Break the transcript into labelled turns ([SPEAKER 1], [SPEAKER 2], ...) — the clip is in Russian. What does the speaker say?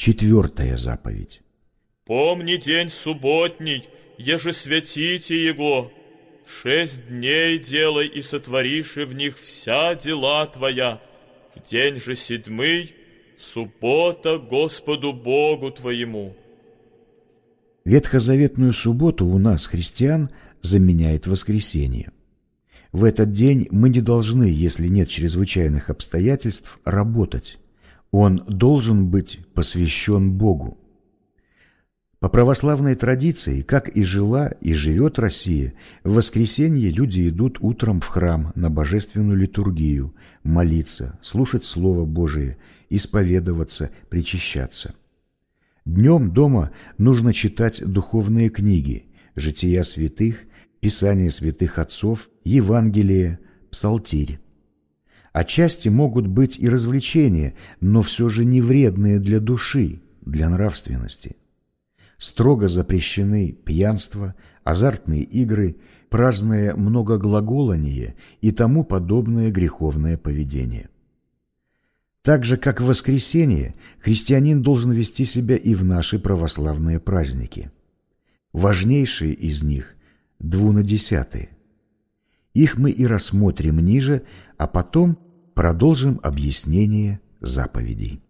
[SPEAKER 1] Четвертая заповедь.
[SPEAKER 2] Помни день субботний, еже святите его. Шесть дней делай и сотворишь и в них вся дела твоя. В день же седьмый — суббота Господу Богу твоему.
[SPEAKER 1] Ветхозаветную субботу у нас, христиан, заменяет воскресенье. В этот день мы не должны, если нет чрезвычайных обстоятельств, работать. Он должен быть посвящен Богу. По православной традиции, как и жила и живет Россия, в воскресенье люди идут утром в храм на божественную литургию, молиться, слушать Слово Божие, исповедоваться, причащаться. Днем дома нужно читать духовные книги, жития святых, писания святых отцов, Евангелие, псалтирь. Отчасти могут быть и развлечения, но все же не вредные для души, для нравственности строго запрещены пьянство, азартные игры, праздное многоглаголание и тому подобное греховное поведение. Так же, как в воскресенье, христианин должен вести себя и в наши православные праздники. Важнейшие из них – двунадесятые. Их мы и рассмотрим ниже, а потом продолжим объяснение заповедей.